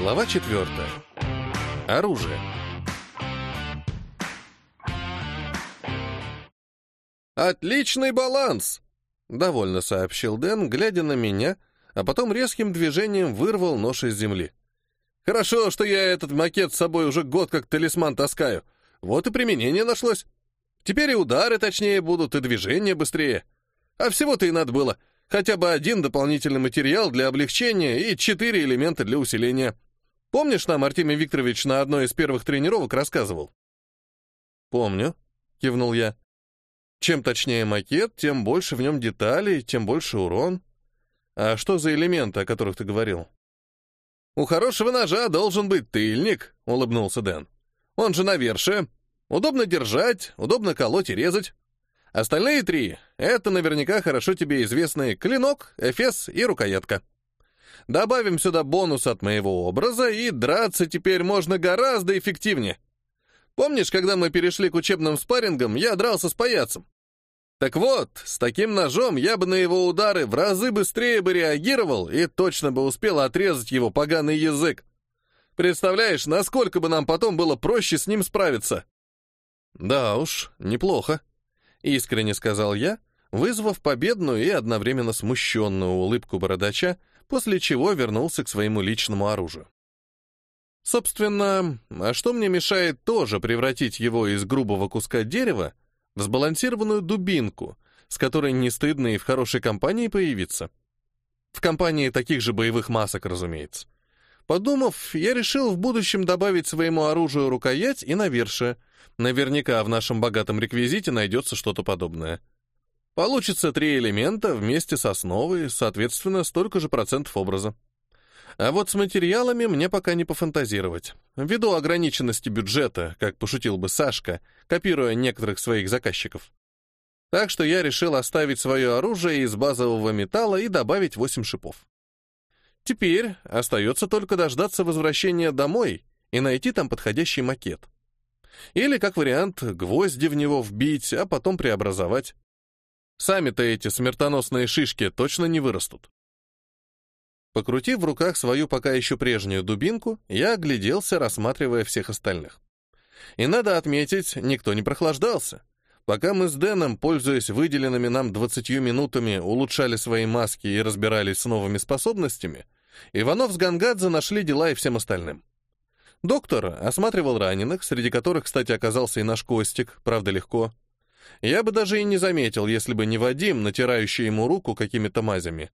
Глава четвертая. Оружие. «Отличный баланс!» — довольно сообщил Дэн, глядя на меня, а потом резким движением вырвал нож из земли. «Хорошо, что я этот макет с собой уже год как талисман таскаю. Вот и применение нашлось. Теперь и удары точнее будут, и движения быстрее. А всего-то и надо было. Хотя бы один дополнительный материал для облегчения и четыре элемента для усиления. Помнишь, нам Артемий Викторович на одной из первых тренировок рассказывал?» «Помню», — кивнул я. Чем точнее макет, тем больше в нем деталей, тем больше урон. А что за элементы, о которых ты говорил? «У хорошего ножа должен быть тыльник», — улыбнулся Дэн. «Он же навершие. Удобно держать, удобно колоть и резать. Остальные три — это наверняка хорошо тебе известные клинок, эфес и рукоятка. Добавим сюда бонус от моего образа, и драться теперь можно гораздо эффективнее. Помнишь, когда мы перешли к учебным спаррингам, я дрался с паяцем? Так вот, с таким ножом я бы на его удары в разы быстрее бы реагировал и точно бы успел отрезать его поганый язык. Представляешь, насколько бы нам потом было проще с ним справиться? Да уж, неплохо, искренне сказал я, вызвав победную и одновременно смущенную улыбку бородача, после чего вернулся к своему личному оружию. Собственно, а что мне мешает тоже превратить его из грубого куска дерева в сбалансированную дубинку, с которой не стыдно и в хорошей компании появиться? В компании таких же боевых масок, разумеется. Подумав, я решил в будущем добавить своему оружию рукоять и навершие. Наверняка в нашем богатом реквизите найдется что-то подобное. Получится три элемента вместе с основой, соответственно, столько же процентов образа. А вот с материалами мне пока не пофантазировать. Ввиду ограниченности бюджета, как пошутил бы Сашка, копируя некоторых своих заказчиков. Так что я решил оставить свое оружие из базового металла и добавить 8 шипов. Теперь остается только дождаться возвращения домой и найти там подходящий макет. Или, как вариант, гвозди в него вбить, а потом преобразовать. Сами-то эти смертоносные шишки точно не вырастут. Покрутив в руках свою пока еще прежнюю дубинку, я огляделся, рассматривая всех остальных. И надо отметить, никто не прохлаждался. Пока мы с Дэном, пользуясь выделенными нам 20 минутами, улучшали свои маски и разбирались с новыми способностями, Иванов с Гангадзе нашли дела и всем остальным. Доктор осматривал раненых, среди которых, кстати, оказался и наш Костик, правда легко. Я бы даже и не заметил, если бы не Вадим, натирающий ему руку какими-то мазями.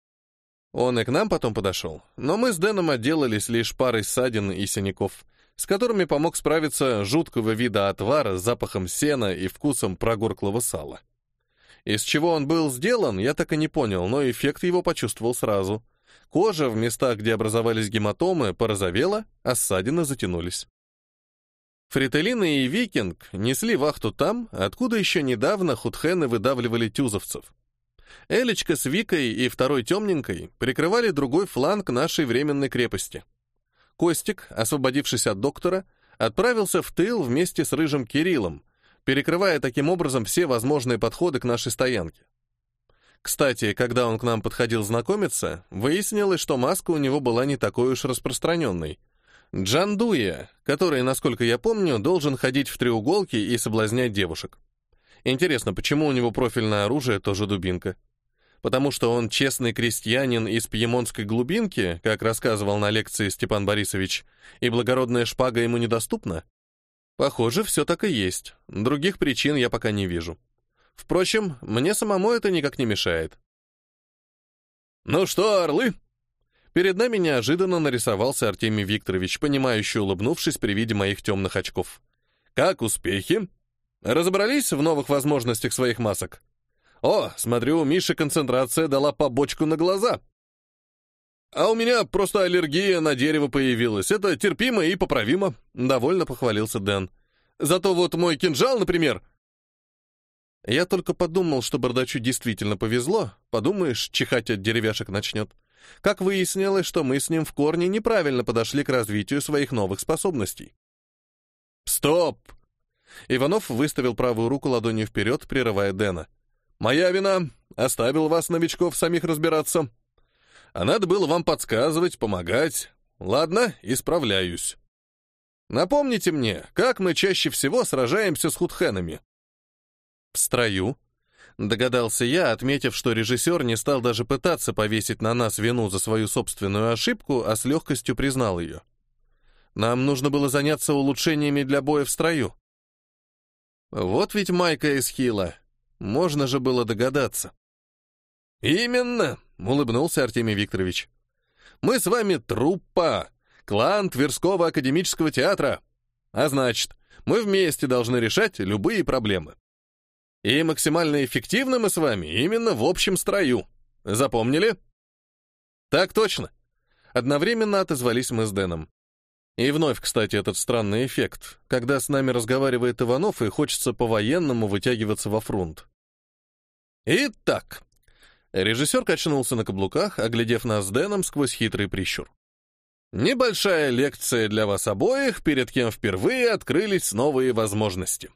Он и к нам потом подошел, но мы с Дэном отделались лишь парой ссадин и синяков, с которыми помог справиться жуткого вида отвара с запахом сена и вкусом прогорклого сала. Из чего он был сделан, я так и не понял, но эффект его почувствовал сразу. Кожа в местах, где образовались гематомы, порозовела, а ссадины затянулись. Фрителина и Викинг несли вахту там, откуда еще недавно худхены выдавливали тюзовцев. Элечка с Викой и второй темненькой прикрывали другой фланг нашей временной крепости. Костик, освободившись от доктора, отправился в тыл вместе с рыжим Кириллом, перекрывая таким образом все возможные подходы к нашей стоянке. Кстати, когда он к нам подходил знакомиться, выяснилось, что маска у него была не такой уж распространенной. Джандуя, который, насколько я помню, должен ходить в треуголке и соблазнять девушек. Интересно, почему у него профильное оружие тоже дубинка? Потому что он честный крестьянин из пьемонтской глубинки, как рассказывал на лекции Степан Борисович, и благородная шпага ему недоступна? Похоже, все так и есть. Других причин я пока не вижу. Впрочем, мне самому это никак не мешает. «Ну что, орлы?» Перед нами неожиданно нарисовался Артемий Викторович, понимающий, улыбнувшись при виде моих темных очков. «Как успехи?» Разобрались в новых возможностях своих масок? О, смотрю, у Миши концентрация дала побочку на глаза. А у меня просто аллергия на дерево появилась. Это терпимо и поправимо, довольно похвалился Дэн. Зато вот мой кинжал, например... Я только подумал, что бардачу действительно повезло. Подумаешь, чихать от деревяшек начнет. Как выяснилось, что мы с ним в корне неправильно подошли к развитию своих новых способностей. «Стоп!» Иванов выставил правую руку ладонью вперед, прерывая Дэна. «Моя вина. Оставил вас, новичков, самих разбираться. А надо было вам подсказывать, помогать. Ладно, исправляюсь. Напомните мне, как мы чаще всего сражаемся с худхенами? В строю. Догадался я, отметив, что режиссер не стал даже пытаться повесить на нас вину за свою собственную ошибку, а с легкостью признал ее. Нам нужно было заняться улучшениями для боя в строю. Вот ведь майка из хила. Можно же было догадаться. «Именно!» — улыбнулся Артемий Викторович. «Мы с вами труппа, клан Тверского академического театра. А значит, мы вместе должны решать любые проблемы. И максимально эффективны мы с вами именно в общем строю. Запомнили?» «Так точно!» Одновременно отозвались мы с Дэном. И вновь, кстати, этот странный эффект, когда с нами разговаривает Иванов и хочется по-военному вытягиваться во фронт. Итак, режиссер качнулся на каблуках, оглядев нас с Дэном сквозь хитрый прищур. Небольшая лекция для вас обоих, перед кем впервые открылись новые возможности.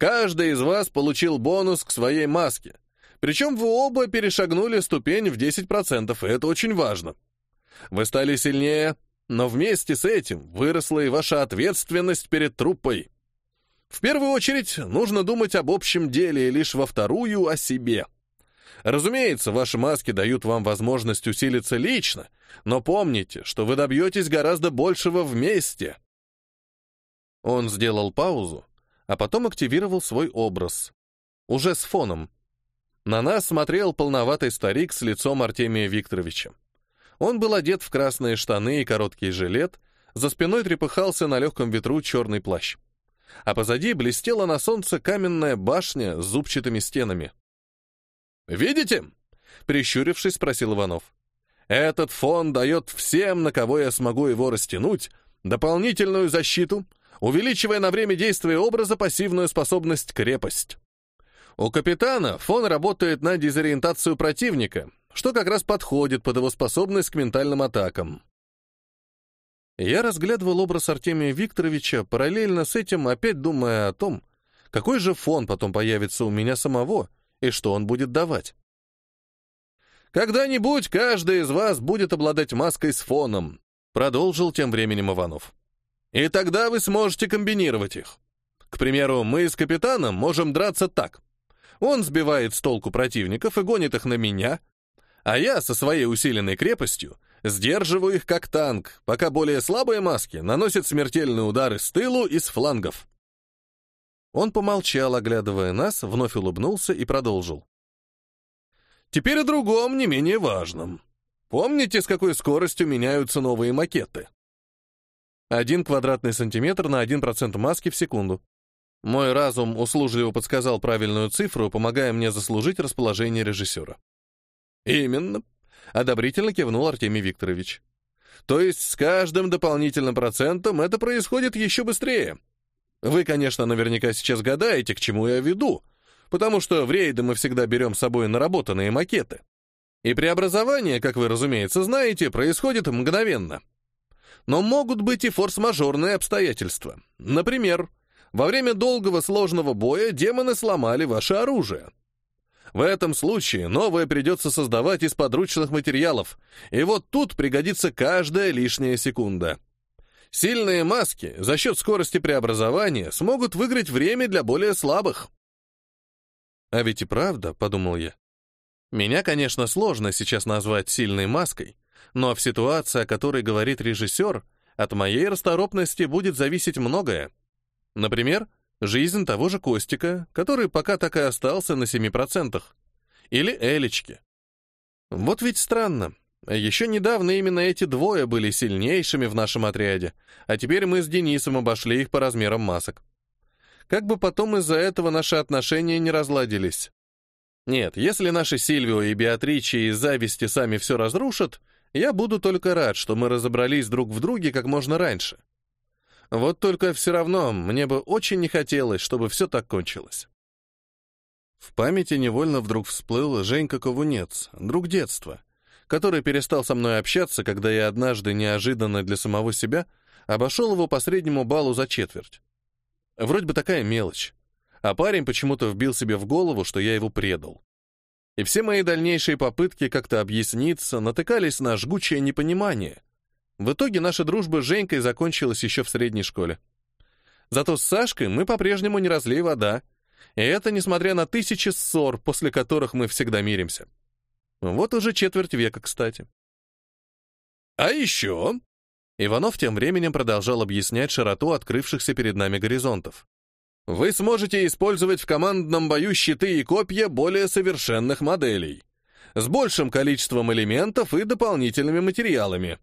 Каждый из вас получил бонус к своей маске, причем вы оба перешагнули ступень в 10%, и это очень важно. Вы стали сильнее, но вместе с этим выросла и ваша ответственность перед труппой. В первую очередь нужно думать об общем деле, и лишь во вторую — о себе. Разумеется, ваши маски дают вам возможность усилиться лично, но помните, что вы добьетесь гораздо большего вместе. Он сделал паузу, а потом активировал свой образ. Уже с фоном. На нас смотрел полноватый старик с лицом Артемия Викторовича. Он был одет в красные штаны и короткий жилет, за спиной трепыхался на легком ветру черный плащ. А позади блестела на солнце каменная башня с зубчатыми стенами. «Видите?» — прищурившись, спросил Иванов. «Этот фон дает всем, на кого я смогу его растянуть, дополнительную защиту, увеличивая на время действия образа пассивную способность крепость. У капитана фон работает на дезориентацию противника, что как раз подходит под его способность к ментальным атакам. Я разглядывал образ Артемия Викторовича, параллельно с этим опять думая о том, какой же фон потом появится у меня самого и что он будет давать. «Когда-нибудь каждый из вас будет обладать маской с фоном», продолжил тем временем Иванов. «И тогда вы сможете комбинировать их. К примеру, мы с капитаном можем драться так. Он сбивает с толку противников и гонит их на меня, а я со своей усиленной крепостью сдерживаю их как танк, пока более слабые маски наносят смертельные удары с тылу и с флангов. Он помолчал, оглядывая нас, вновь улыбнулся и продолжил. Теперь о другом, не менее важном. Помните, с какой скоростью меняются новые макеты? Один квадратный сантиметр на один процент маски в секунду. Мой разум услужливо подсказал правильную цифру, помогая мне заслужить расположение режиссера. «Именно», — одобрительно кивнул Артемий Викторович. «То есть с каждым дополнительным процентом это происходит еще быстрее. Вы, конечно, наверняка сейчас гадаете, к чему я веду, потому что в рейды мы всегда берем с собой наработанные макеты. И преобразование, как вы, разумеется, знаете, происходит мгновенно. Но могут быть и форс-мажорные обстоятельства. Например, во время долгого сложного боя демоны сломали ваше оружие. В этом случае новое придется создавать из подручных материалов, и вот тут пригодится каждая лишняя секунда. Сильные маски за счет скорости преобразования смогут выиграть время для более слабых. А ведь и правда, подумал я. Меня, конечно, сложно сейчас назвать сильной маской, но в ситуации, о которой говорит режиссер, от моей расторопности будет зависеть многое. Например, Жизнь того же Костика, который пока так и остался на 7%. Или Элечки. Вот ведь странно. Еще недавно именно эти двое были сильнейшими в нашем отряде, а теперь мы с Денисом обошли их по размерам масок. Как бы потом из-за этого наши отношения не разладились. Нет, если наши Сильвио и Беатричи из зависти сами все разрушат, я буду только рад, что мы разобрались друг в друге как можно раньше. Вот только все равно мне бы очень не хотелось, чтобы все так кончилось. В памяти невольно вдруг всплыл Женька Ковунец, друг детства, который перестал со мной общаться, когда я однажды неожиданно для самого себя обошел его по среднему баллу за четверть. Вроде бы такая мелочь. А парень почему-то вбил себе в голову, что я его предал. И все мои дальнейшие попытки как-то объясниться натыкались на жгучее непонимание. В итоге наша дружба с Женькой закончилась еще в средней школе. Зато с Сашкой мы по-прежнему не разлей вода. И это несмотря на тысячи ссор, после которых мы всегда миримся. Вот уже четверть века, кстати. А еще... Иванов тем временем продолжал объяснять широту открывшихся перед нами горизонтов. Вы сможете использовать в командном бою щиты и копья более совершенных моделей, с большим количеством элементов и дополнительными материалами.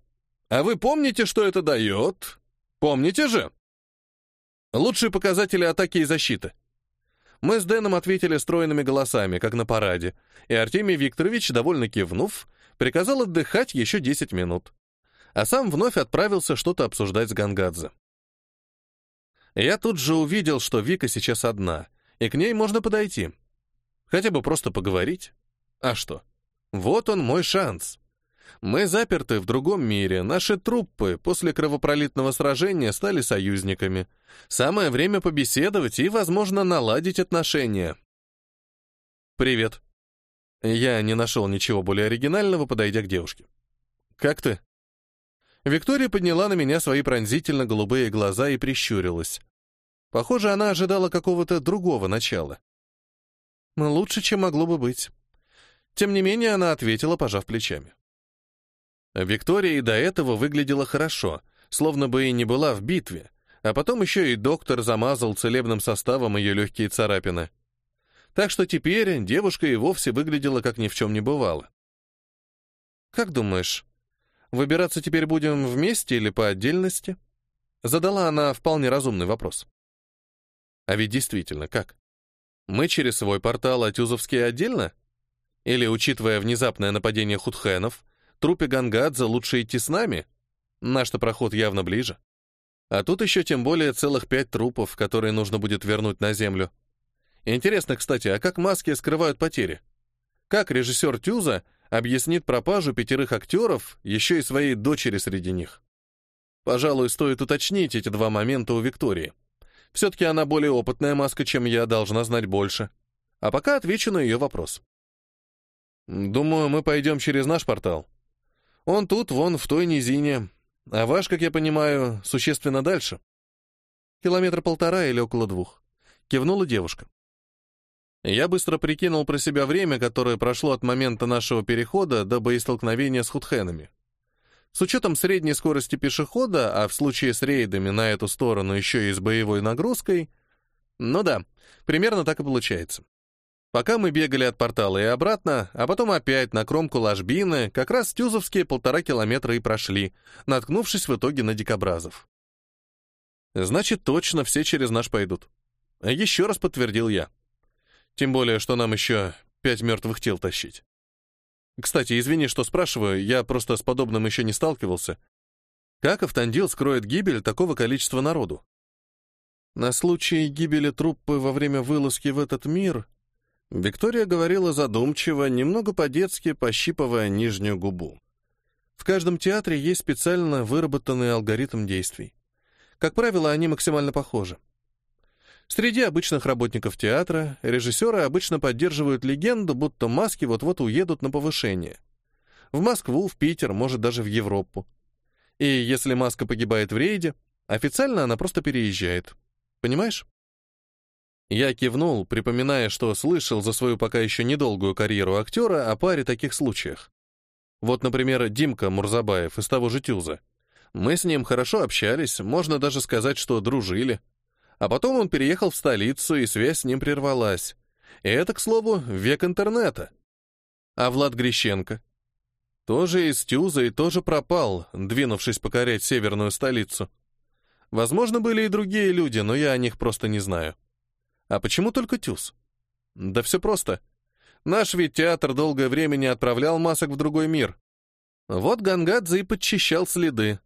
А вы помните, что это дает? Помните же? Лучшие показатели атаки и защиты. Мы с Дэном ответили стройными голосами, как на параде, и Артемий Викторович, довольно кивнув, приказал отдыхать еще 10 минут. А сам вновь отправился что-то обсуждать с Гангадзе. Я тут же увидел, что Вика сейчас одна, и к ней можно подойти. Хотя бы просто поговорить. А что? Вот он мой шанс. Мы заперты в другом мире, наши труппы после кровопролитного сражения стали союзниками. Самое время побеседовать и, возможно, наладить отношения. «Привет». Я не нашел ничего более оригинального, подойдя к девушке. «Как ты?» Виктория подняла на меня свои пронзительно-голубые глаза и прищурилась. Похоже, она ожидала какого-то другого начала. Лучше, чем могло бы быть. Тем не менее, она ответила, пожав плечами. Виктория и до этого выглядела хорошо, словно бы и не была в битве, а потом еще и доктор замазал целебным составом ее легкие царапины. Так что теперь девушка и вовсе выглядела, как ни в чем не бывало. «Как думаешь, выбираться теперь будем вместе или по отдельности?» Задала она вполне разумный вопрос. А ведь действительно, как? Мы через свой портал, а Тюзовские отдельно? Или, учитывая внезапное нападение худхенов, трупе Гангадзе лучше идти с нами? Наш-то проход явно ближе. А тут еще тем более целых пять трупов, которые нужно будет вернуть на землю. Интересно, кстати, а как маски скрывают потери? Как режиссер Тюза объяснит пропажу пятерых актеров, еще и своей дочери среди них? Пожалуй, стоит уточнить эти два момента у Виктории. Все-таки она более опытная маска, чем я, должна знать больше. А пока отвечу на ее вопрос. Думаю, мы пойдем через наш портал. Он тут, вон, в той низине. А ваш, как я понимаю, существенно дальше. Километр полтора или около двух. Кивнула девушка. Я быстро прикинул про себя время, которое прошло от момента нашего перехода до боестолкновения с худхенами. С учетом средней скорости пешехода, а в случае с рейдами на эту сторону еще и с боевой нагрузкой, ну да, примерно так и получается. Пока мы бегали от портала и обратно, а потом опять на кромку ложбины, как раз тюзовские полтора километра и прошли, наткнувшись в итоге на дикобразов. Значит, точно все через наш пойдут. Еще раз подтвердил я. Тем более, что нам еще пять мертвых тел тащить. Кстати, извини, что спрашиваю, я просто с подобным еще не сталкивался. Как Автандил скроет гибель такого количества народу? На случай гибели труппы во время вылазки в этот мир Виктория говорила задумчиво, немного по-детски пощипывая нижнюю губу. В каждом театре есть специально выработанный алгоритм действий. Как правило, они максимально похожи. Среди обычных работников театра режиссеры обычно поддерживают легенду, будто маски вот-вот уедут на повышение. В Москву, в Питер, может даже в Европу. И если маска погибает в рейде, официально она просто переезжает. Понимаешь? Я кивнул, припоминая, что слышал за свою пока еще недолгую карьеру актера о паре таких случаях. Вот, например, Димка Мурзабаев из того же Тюза. Мы с ним хорошо общались, можно даже сказать, что дружили. А потом он переехал в столицу, и связь с ним прервалась. И это, к слову, век интернета. А Влад Грищенко? Тоже из Тюза и тоже пропал, двинувшись покорять северную столицу. Возможно, были и другие люди, но я о них просто не знаю. А почему только Тюз? Да все просто. Наш ведь театр долгое время не отправлял масок в другой мир. Вот Гангадзе и подчищал следы.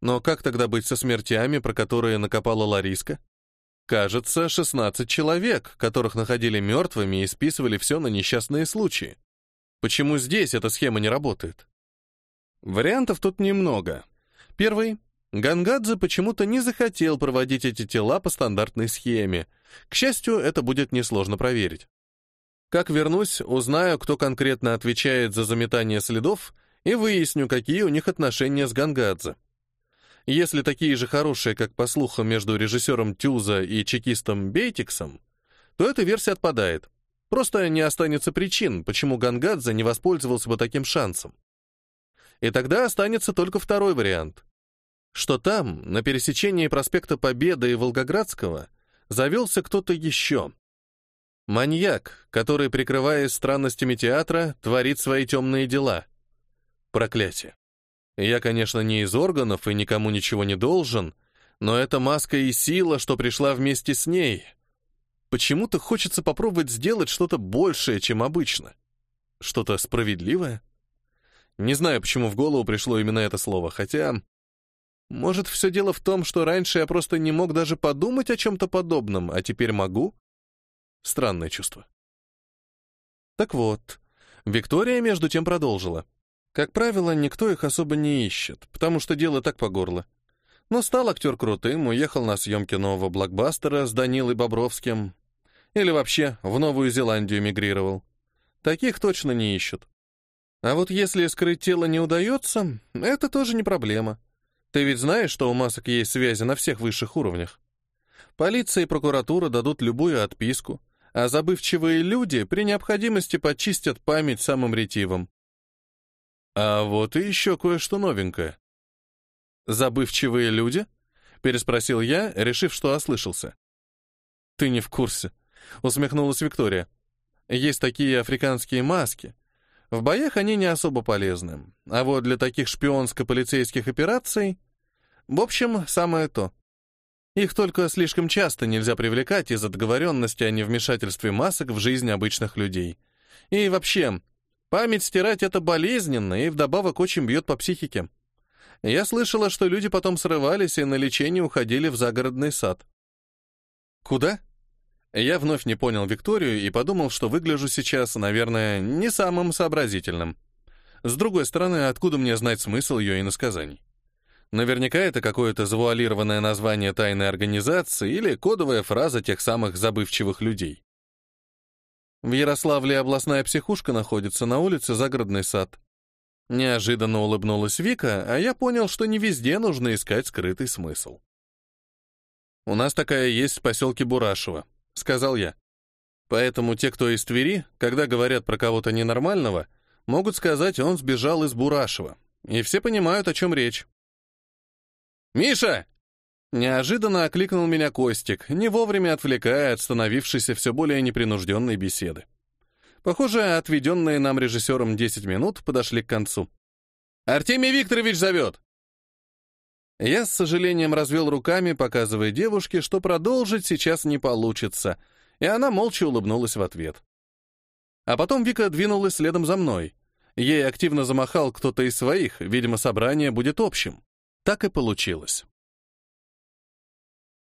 Но как тогда быть со смертями, про которые накопала Лариска? Кажется, 16 человек, которых находили мертвыми и списывали все на несчастные случаи. Почему здесь эта схема не работает? Вариантов тут немного. Первый Гангадзе почему-то не захотел проводить эти тела по стандартной схеме. К счастью, это будет несложно проверить. Как вернусь, узнаю, кто конкретно отвечает за заметание следов, и выясню, какие у них отношения с Гангадзе. Если такие же хорошие, как по слухам между режиссером Тюза и чекистом Бейтиксом, то эта версия отпадает. Просто не останется причин, почему Гангадзе не воспользовался бы таким шансом. И тогда останется только второй вариант. Что там, на пересечении проспекта Победы и Волгоградского, завелся кто-то еще. Маньяк, который, прикрываясь странностями театра, творит свои темные дела. Проклятие. Я, конечно, не из органов и никому ничего не должен, но это маска и сила, что пришла вместе с ней. Почему-то хочется попробовать сделать что-то большее, чем обычно. Что-то справедливое? Не знаю, почему в голову пришло именно это слово, хотя... Может, все дело в том, что раньше я просто не мог даже подумать о чем-то подобном, а теперь могу? Странное чувство. Так вот, Виктория между тем продолжила. Как правило, никто их особо не ищет, потому что дело так по горло. Но стал актер крутым, уехал на съемки нового блокбастера с Данилой Бобровским. Или вообще в Новую Зеландию мигрировал. Таких точно не ищут. А вот если скрыть тело не удается, это тоже не проблема. Ты ведь знаешь, что у масок есть связи на всех высших уровнях? Полиция и прокуратура дадут любую отписку, а забывчивые люди при необходимости почистят память самым ретивым. А вот и еще кое-что новенькое. «Забывчивые люди?» — переспросил я, решив, что ослышался. «Ты не в курсе», — усмехнулась Виктория. «Есть такие африканские маски, в боях они не особо полезны, а вот для таких шпионско-полицейских операций... В общем, самое то. Их только слишком часто нельзя привлекать из-за договоренности о невмешательстве масок в жизнь обычных людей. И вообще, память стирать — это болезненно и вдобавок очень бьет по психике. Я слышала, что люди потом срывались и на лечение уходили в загородный сад. «Куда?» Я вновь не понял Викторию и подумал, что выгляжу сейчас, наверное, не самым сообразительным. С другой стороны, откуда мне знать смысл ее иносказаний? Наверняка это какое-то завуалированное название тайной организации или кодовая фраза тех самых забывчивых людей. В Ярославле областная психушка находится на улице Загородный сад. Неожиданно улыбнулась Вика, а я понял, что не везде нужно искать скрытый смысл. У нас такая есть в поселке Бурашево. — сказал я. Поэтому те, кто из Твери, когда говорят про кого-то ненормального, могут сказать, он сбежал из Бурашева. И все понимают, о чем речь. «Миша!» Неожиданно окликнул меня Костик, не вовремя отвлекая от становившейся все более непринужденной беседы. Похоже, отведенные нам режиссером 10 минут подошли к концу. «Артемий Викторович зовет!» Я с сожалением развел руками, показывая девушке, что продолжить сейчас не получится, и она молча улыбнулась в ответ. А потом Вика двинулась следом за мной. Ей активно замахал кто-то из своих, видимо, собрание будет общим. Так и получилось.